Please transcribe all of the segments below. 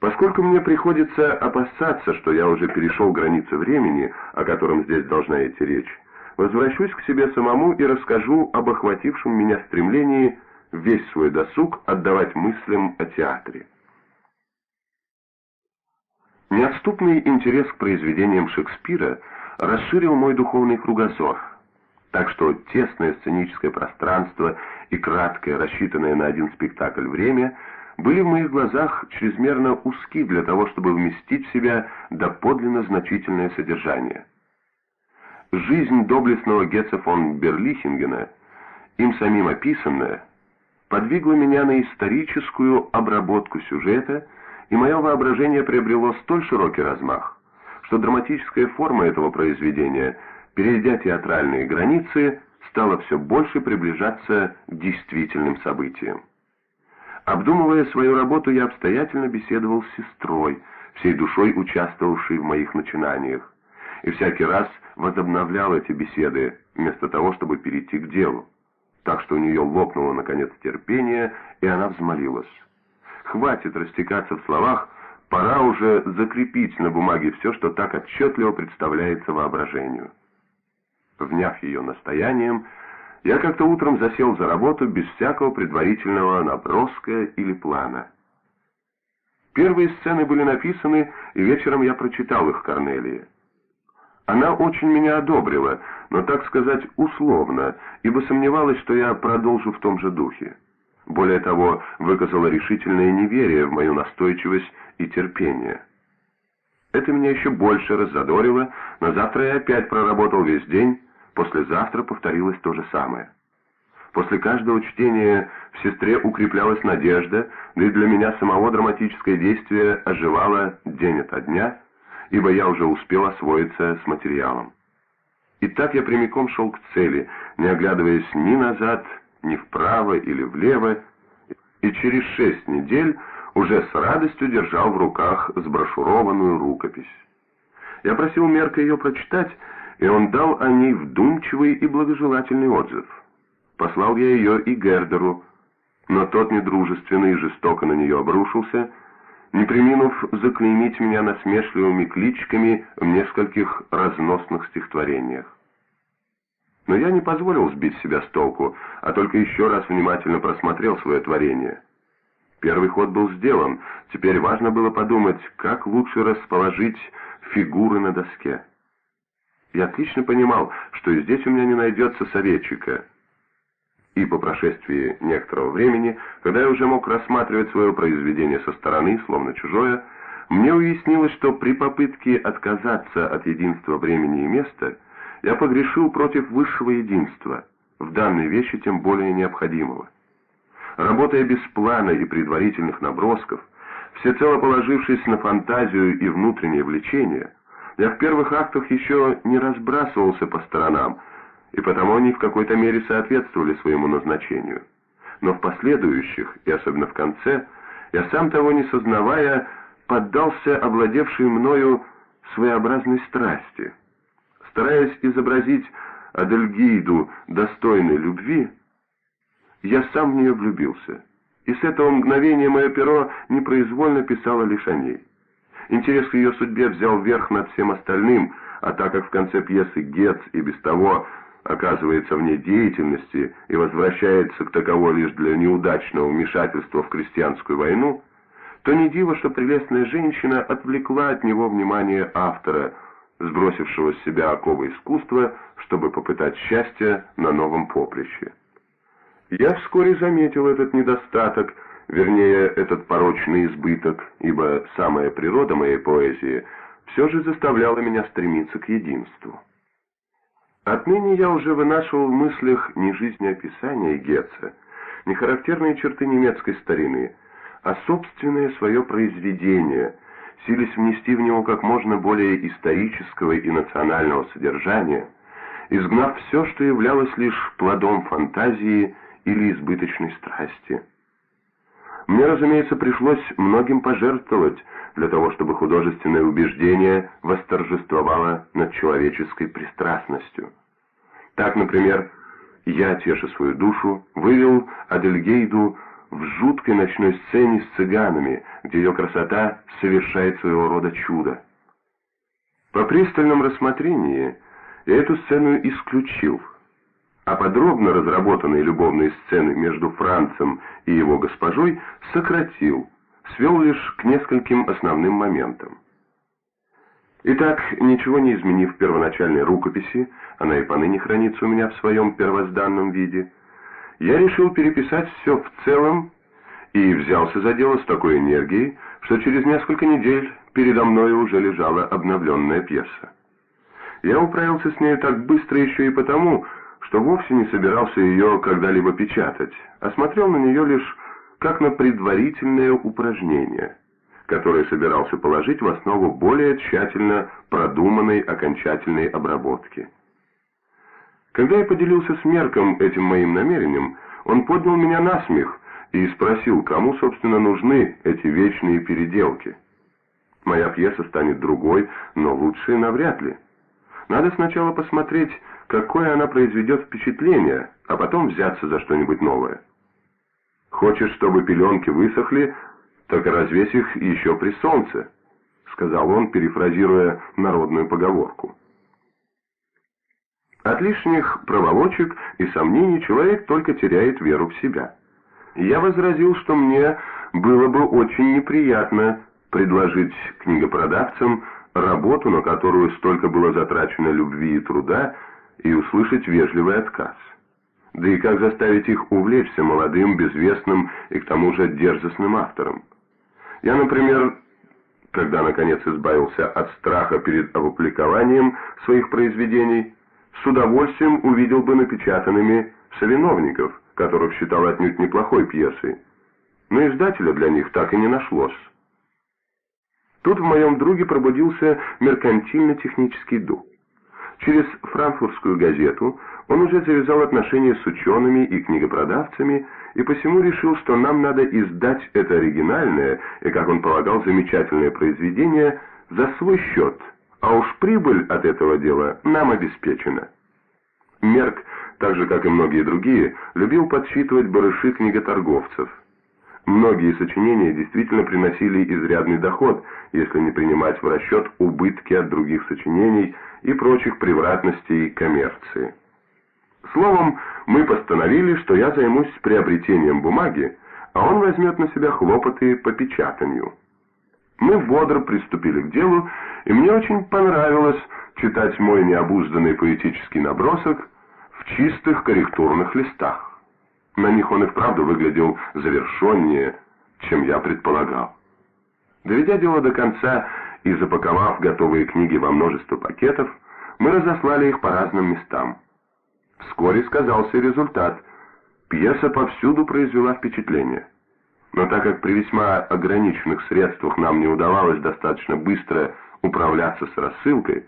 Поскольку мне приходится опасаться, что я уже перешел границы времени, о котором здесь должна идти речь, возвращусь к себе самому и расскажу об охватившем меня стремлении весь свой досуг отдавать мыслям о театре. Неотступный интерес к произведениям Шекспира расширил мой духовный кругозор, так что тесное сценическое пространство и краткое, рассчитанное на один спектакль время – были в моих глазах чрезмерно узки для того, чтобы вместить в себя доподлинно значительное содержание. Жизнь доблестного Гетца фон Берлихингена, им самим описанная, подвигла меня на историческую обработку сюжета, и мое воображение приобрело столь широкий размах, что драматическая форма этого произведения, перейдя театральные границы, стала все больше приближаться к действительным событиям. Обдумывая свою работу, я обстоятельно беседовал с сестрой, всей душой участвовавшей в моих начинаниях, и всякий раз возобновлял эти беседы, вместо того, чтобы перейти к делу. Так что у нее лопнуло, наконец, терпение, и она взмолилась. «Хватит растекаться в словах, пора уже закрепить на бумаге все, что так отчетливо представляется воображению». Вняв ее настоянием, я как-то утром засел за работу без всякого предварительного наброска или плана. Первые сцены были написаны, и вечером я прочитал их Корнелии. Она очень меня одобрила, но, так сказать, условно, ибо сомневалась, что я продолжу в том же духе. Более того, выказала решительное неверие в мою настойчивость и терпение. Это меня еще больше раззадорило, но завтра я опять проработал весь день, Послезавтра повторилось то же самое. После каждого чтения в сестре укреплялась надежда, да и для меня самого драматическое действие оживало день ото дня, ибо я уже успел освоиться с материалом. И так я прямиком шел к цели, не оглядываясь ни назад, ни вправо или влево, и через шесть недель уже с радостью держал в руках сброшурованную рукопись. Я просил Мерка ее прочитать, и он дал о ней вдумчивый и благожелательный отзыв. Послал я ее и Гердеру, но тот недружественно и жестоко на нее обрушился, не приминув заклеймить меня насмешливыми кличками в нескольких разносных стихотворениях. Но я не позволил сбить себя с толку, а только еще раз внимательно просмотрел свое творение. Первый ход был сделан, теперь важно было подумать, как лучше расположить фигуры на доске. Я отлично понимал, что и здесь у меня не найдется советчика. И по прошествии некоторого времени, когда я уже мог рассматривать свое произведение со стороны, словно чужое, мне уяснилось, что при попытке отказаться от единства времени и места я погрешил против высшего единства, в данной вещи тем более необходимого. Работая без плана и предварительных набросков, всецело положившись на фантазию и внутреннее влечение – я в первых актах еще не разбрасывался по сторонам, и потому они в какой-то мере соответствовали своему назначению. Но в последующих, и особенно в конце, я сам того не сознавая, поддался овладевшей мною своеобразной страсти. Стараясь изобразить Адельгейду достойной любви, я сам в нее влюбился, и с этого мгновения мое перо непроизвольно писало лишь о ней. Интерес к ее судьбе взял верх над всем остальным, а так как в конце пьесы Гетц и без того оказывается вне деятельности и возвращается к таковой лишь для неудачного вмешательства в крестьянскую войну, то не диво, что прелестная женщина отвлекла от него внимание автора, сбросившего с себя оковы искусства, чтобы попытать счастье на новом поприще. Я вскоре заметил этот недостаток – вернее, этот порочный избыток, ибо самая природа моей поэзии все же заставляла меня стремиться к единству. Отныне я уже вынашивал в мыслях не жизнеописание Гетца, не характерные черты немецкой старины, а собственное свое произведение, сились внести в него как можно более исторического и национального содержания, изгнав все, что являлось лишь плодом фантазии или избыточной страсти. Мне, разумеется, пришлось многим пожертвовать для того, чтобы художественное убеждение восторжествовало над человеческой пристрастностью. Так, например, я, теша свою душу, вывел Адельгейду в жуткой ночной сцене с цыганами, где ее красота совершает своего рода чудо. По пристальном рассмотрении я эту сцену исключил, а подробно разработанные любовные сцены между Францем и его госпожой сократил, свел лишь к нескольким основным моментам. Итак, ничего не изменив первоначальной рукописи, она и поныне хранится у меня в своем первозданном виде, я решил переписать все в целом и взялся за дело с такой энергией, что через несколько недель передо мной уже лежала обновленная пьеса. Я управился с нею так быстро еще и потому, что вовсе не собирался ее когда-либо печатать, а смотрел на нее лишь как на предварительное упражнение, которое собирался положить в основу более тщательно продуманной окончательной обработки. Когда я поделился с Мерком этим моим намерением, он поднял меня на смех и спросил, кому, собственно, нужны эти вечные переделки. Моя пьеса станет другой, но лучшей навряд ли. Надо сначала посмотреть, какое она произведет впечатление, а потом взяться за что-нибудь новое. Хочешь, чтобы пеленки высохли, так развесь их еще при солнце, сказал он, перефразируя народную поговорку. От лишних проволочек и сомнений человек только теряет веру в себя. Я возразил, что мне было бы очень неприятно предложить книгопродавцам работу, на которую столько было затрачено любви и труда, и услышать вежливый отказ. Да и как заставить их увлечься молодым, безвестным и к тому же дерзостным автором? Я, например, когда наконец избавился от страха перед опубликованием своих произведений, с удовольствием увидел бы напечатанными «Совиновников», которых считал отнюдь неплохой пьесой. Но издателя для них так и не нашлось. Тут в моем друге пробудился меркантильно-технический дух. Через франкфуртскую газету он уже завязал отношения с учеными и книгопродавцами, и посему решил, что нам надо издать это оригинальное и, как он полагал, замечательное произведение за свой счет, а уж прибыль от этого дела нам обеспечена. Мерк, так же как и многие другие, любил подсчитывать барыши книготорговцев. Многие сочинения действительно приносили изрядный доход, если не принимать в расчет убытки от других сочинений и прочих превратностей коммерции. Словом, мы постановили, что я займусь приобретением бумаги, а он возьмет на себя хлопоты по печатанию. Мы бодро приступили к делу, и мне очень понравилось читать мой необузданный поэтический набросок в чистых корректурных листах. На них он и вправду выглядел завершеннее, чем я предполагал. Доведя дело до конца и запаковав готовые книги во множество пакетов, мы разослали их по разным местам. Вскоре сказался результат. Пьеса повсюду произвела впечатление. Но так как при весьма ограниченных средствах нам не удавалось достаточно быстро управляться с рассылкой,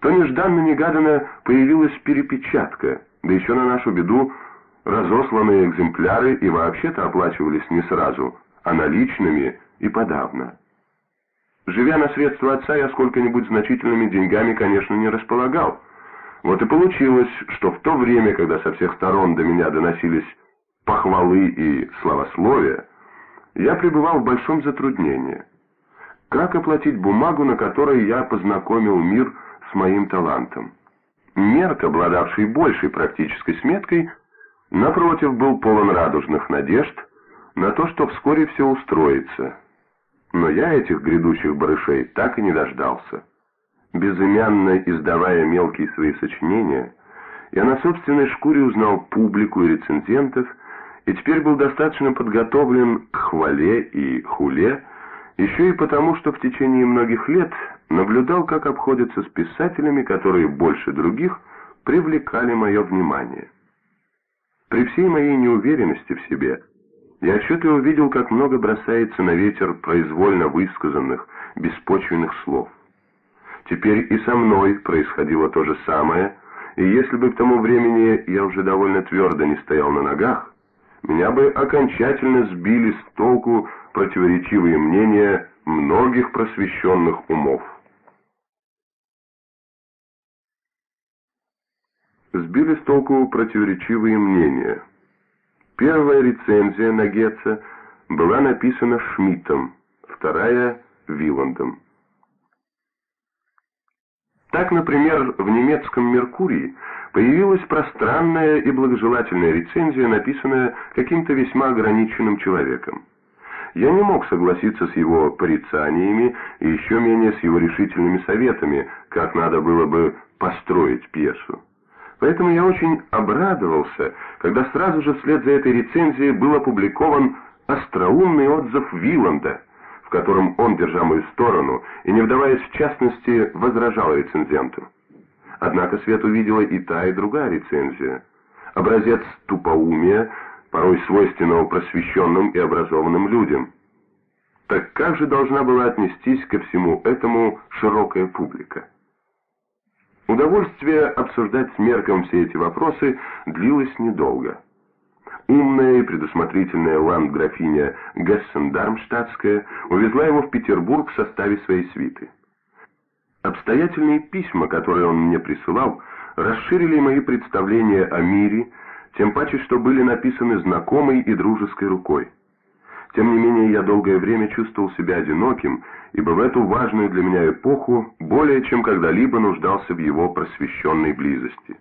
то нежданно-негаданно появилась перепечатка, да еще на нашу беду разосланные экземпляры и вообще-то оплачивались не сразу, а наличными и подавно. Живя на средства отца, я сколько-нибудь значительными деньгами, конечно, не располагал. Вот и получилось, что в то время, когда со всех сторон до меня доносились похвалы и славословия, я пребывал в большом затруднении. Как оплатить бумагу, на которой я познакомил мир с моим талантом? Мерк, обладавший большей практической сметкой, напротив, был полон радужных надежд на то, что вскоре все устроится. Но я этих грядущих барышей так и не дождался. Безымянно издавая мелкие свои сочинения, я на собственной шкуре узнал публику и рецензентов, и теперь был достаточно подготовлен к хвале и хуле, еще и потому, что в течение многих лет наблюдал, как обходятся с писателями, которые больше других привлекали мое внимание. При всей моей неуверенности в себе, я отчетливо увидел, как много бросается на ветер произвольно высказанных, беспочвенных слов. Теперь и со мной происходило то же самое, и если бы к тому времени я уже довольно твердо не стоял на ногах, меня бы окончательно сбили с толку противоречивые мнения многих просвещенных умов. Сбили с толку противоречивые мнения. Первая рецензия на Гетца была написана Шмидтом, вторая — Виландом. Так, например, в немецком «Меркурии» появилась пространная и благожелательная рецензия, написанная каким-то весьма ограниченным человеком. Я не мог согласиться с его порицаниями и еще менее с его решительными советами, как надо было бы построить пьесу. Поэтому я очень обрадовался, когда сразу же вслед за этой рецензией был опубликован остроумный отзыв Виланда, в котором он, держа мою сторону и не вдаваясь в частности, возражал рецензенту. Однако свет увидела и та, и другая рецензия. Образец тупоумия, порой свойственного просвещенным и образованным людям. Так как же должна была отнестись ко всему этому широкая публика? Удовольствие обсуждать с Мерком все эти вопросы длилось недолго. Умная и предусмотрительная ландграфиня Гессен-Дармштадтская увезла его в Петербург в составе своей свиты. Обстоятельные письма, которые он мне присылал, расширили мои представления о мире, тем паче, что были написаны знакомой и дружеской рукой. Тем не менее, я долгое время чувствовал себя одиноким, ибо в эту важную для меня эпоху более чем когда-либо нуждался в его просвещенной близости.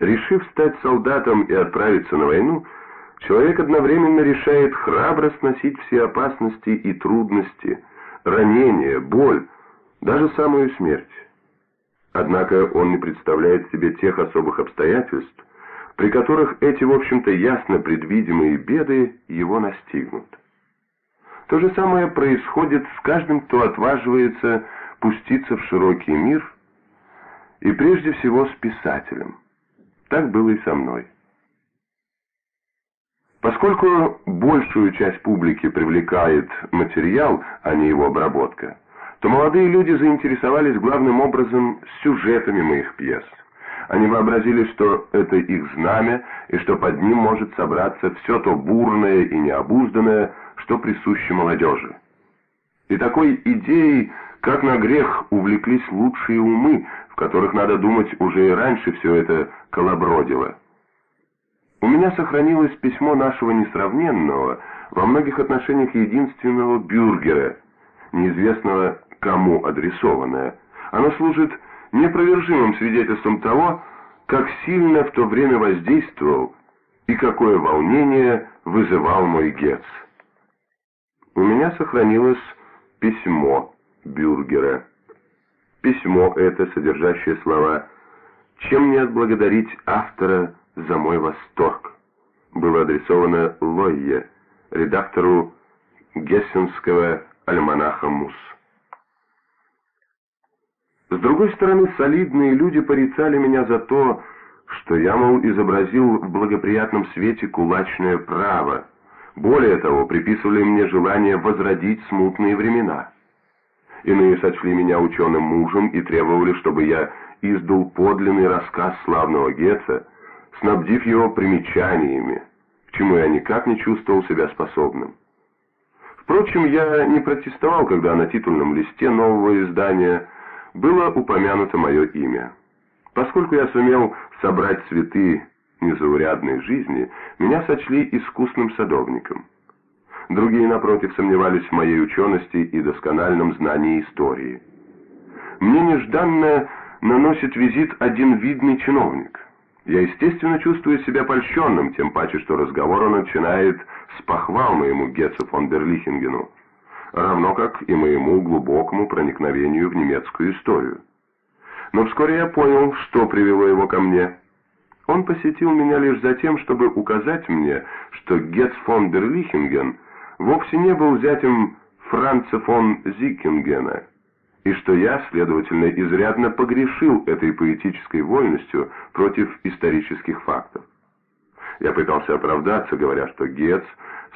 Решив стать солдатом и отправиться на войну, человек одновременно решает храбро сносить все опасности и трудности, ранения, боль, даже самую смерть. Однако он не представляет себе тех особых обстоятельств, при которых эти, в общем-то, ясно предвидимые беды его настигнут. То же самое происходит с каждым, кто отваживается пуститься в широкий мир, и прежде всего с писателем. Так было и со мной. Поскольку большую часть публики привлекает материал, а не его обработка, то молодые люди заинтересовались главным образом сюжетами моих пьес. Они вообразили, что это их знамя, и что под ним может собраться все то бурное и необузданное, что присуще молодежи. И такой идеей, как на грех, увлеклись лучшие умы, в которых, надо думать, уже и раньше все это колобродило. У меня сохранилось письмо нашего несравненного, во многих отношениях единственного бюргера, неизвестного кому адресованное. Оно служит непровержимым свидетельством того, как сильно в то время воздействовал и какое волнение вызывал мой Гетц. У меня сохранилось письмо Бюргера. Письмо это, содержащее слова «Чем мне отблагодарить автора за мой восторг?» было адресовано Лойе, редактору гессенского альманаха «Мусс». С другой стороны, солидные люди порицали меня за то, что я, мол, изобразил в благоприятном свете кулачное право, более того, приписывали мне желание возродить смутные времена. Иные сочли меня ученым мужем и требовали, чтобы я издал подлинный рассказ славного Гетца, снабдив его примечаниями, к чему я никак не чувствовал себя способным. Впрочем, я не протестовал, когда на титульном листе нового издания было упомянуто мое имя. Поскольку я сумел собрать цветы незаурядной жизни, меня сочли искусным садовником. Другие, напротив, сомневались в моей учености и доскональном знании истории. Мне нежданно наносит визит один видный чиновник. Я, естественно, чувствую себя польщенным, тем паче, что разговор он начинает с похвал моему Гетцу фон Берлихингену, равно как и моему глубокому проникновению в немецкую историю. Но вскоре я понял, что привело его ко мне – он посетил меня лишь за тем, чтобы указать мне, что Гетц фон дер Лихинген вовсе не был зятем Франца фон Зикингена, и что я, следовательно, изрядно погрешил этой поэтической вольностью против исторических фактов. Я пытался оправдаться, говоря, что Гетц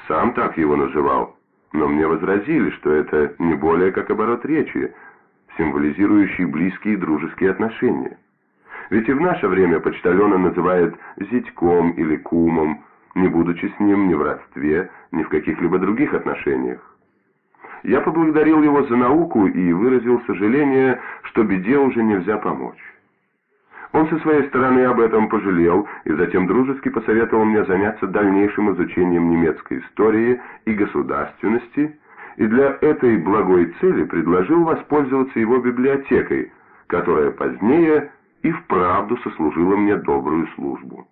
сам так его называл, но мне возразили, что это не более как оборот речи, символизирующий близкие дружеские отношения. Ведь и в наше время почтальона называют зятьком или кумом, не будучи с ним ни в родстве, ни в каких-либо других отношениях. Я поблагодарил его за науку и выразил сожаление, что беде уже нельзя помочь. Он со своей стороны об этом пожалел и затем дружески посоветовал мне заняться дальнейшим изучением немецкой истории и государственности, и для этой благой цели предложил воспользоваться его библиотекой, которая позднее и вправду сослужила мне добрую службу.